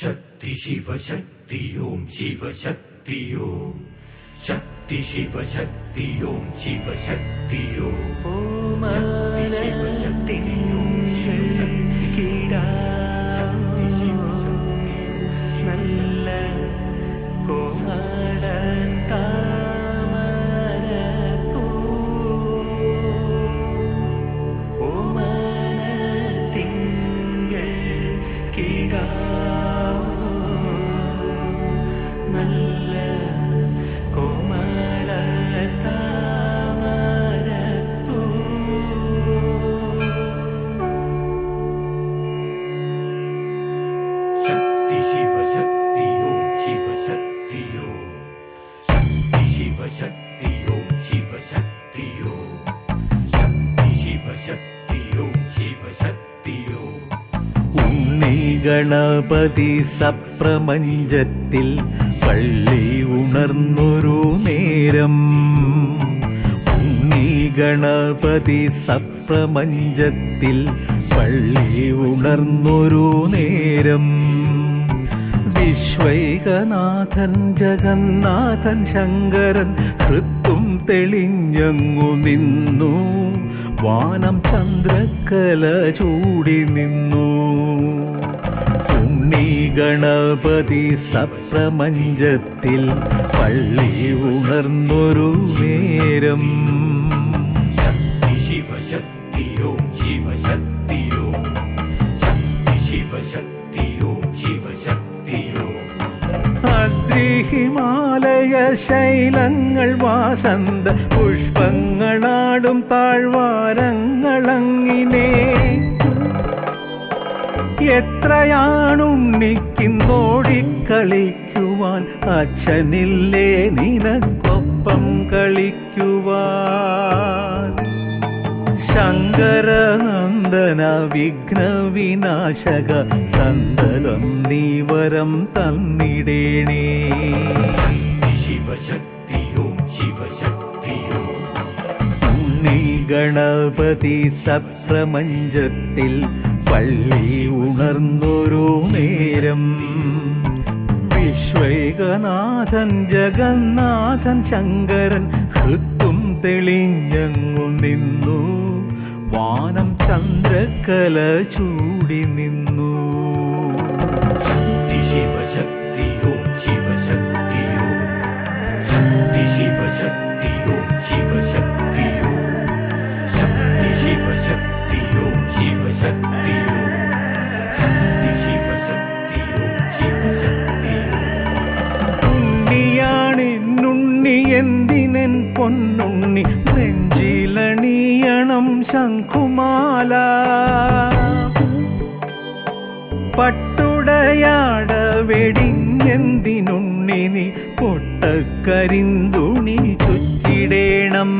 ശക്തി ശിവശക്തി ഓം ശിവശക്തി ഓം ശക്തി ശിവശക്തി ഓം ശിവശക്തി ഓം ശക്തി ശിവശക്തി ഓം ശിവശക്തി ശക്തി ശിവശക്തി നല്ല കോമളൻ താമരപ്പൂ. ഉണ്ണി ഗണപതി സപ്രമഞ്ചത്തിൽ പള്ളി ഉണർന്നൊരു നേരം. ഉണ്ണി ഗണപതി സപ്രമഞ്ചത്തിൽ പള്ളി ഉണർന്നൊരു നേരം. വിശ്വൈകനാഥൻ ജഗന്നാഥൻ ശങ്കരൻ ഹൃത്തും തെളിഞ്ഞങ്ങു നിന്നു. വാനം ചന്ദ്രക്കല ചൂടി നിന്നു. ഉണ്ണി ഗണപതി സപ്രമഞ്ചത്തിൽ പള്ളി ഉണർന്നൊരു നേരം അദ്രിഹിമാലയ ശൈലങ്ങൾ വാസന്ത പുഷ്പങ്ങളാടും താഴ്വാരങ്ങളങ്ങിനെ. എത്രയാണുണ്ണിക്കുന്നോടിക്കളിക്കുവാൻ അച്ഛനില്ലേ നിനക്കൊപ്പം കളിക്കുവാൻ. ശങ്കരനന്ദന വിഘ്നവിനാശക സന്തതം നീവരം തന്നിടേണേ. ശക്തി ശിവശക്തി ഓം ശിവശക്തി ഓം ഉണ്ണി ഗണപതി സപ്രമഞ്ചത്തിൽ പള്ളി ഉണർന്നൊരു നേരം. വിശ്വൈകനാഥൻ ജഗന്നാഥൻ ശങ്കരൻ ഹൃത്തും തെളിഞ്ഞങ്ങു നിന്നു. വാനം ചന്ദ്രകല ചൂടി നിന്നു. പൊന്നുണ്ണി നെഞ്ചിലണിയണം ശംഖുമാല. പട്ടുടയാട വെടിഞ്ഞെന്തിനുണ്ണി നീ പൊട്ടക്കരിന്തുണി ചുറ്റിടേണം.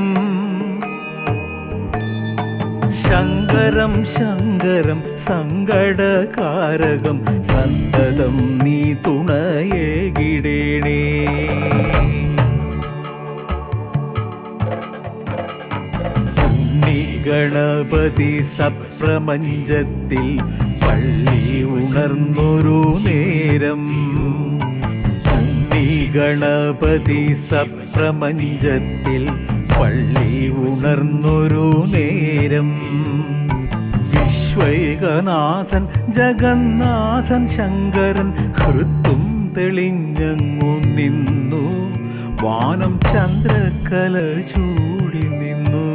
ശങ്കരം ശങ്കരം സങ്കടകാരകം സന്തതം ഗണപതി സപ്രമഞ്ചത്തിൽ പള്ളി ഉണർന്നൊരു നേരം. ഗണപതി സപ്രമഞ്ചത്തിൽ പള്ളി ഉണർന്നൊരു നേരം. വിശ്വൈകനാഥൻ ജഗന്നാഥൻ ശങ്കരൻ ഹൃത്തും തെളിഞ്ഞങ്ങു നിന്നു. വാനം ചന്ദ്രക്കല ചൂടി നിന്നു.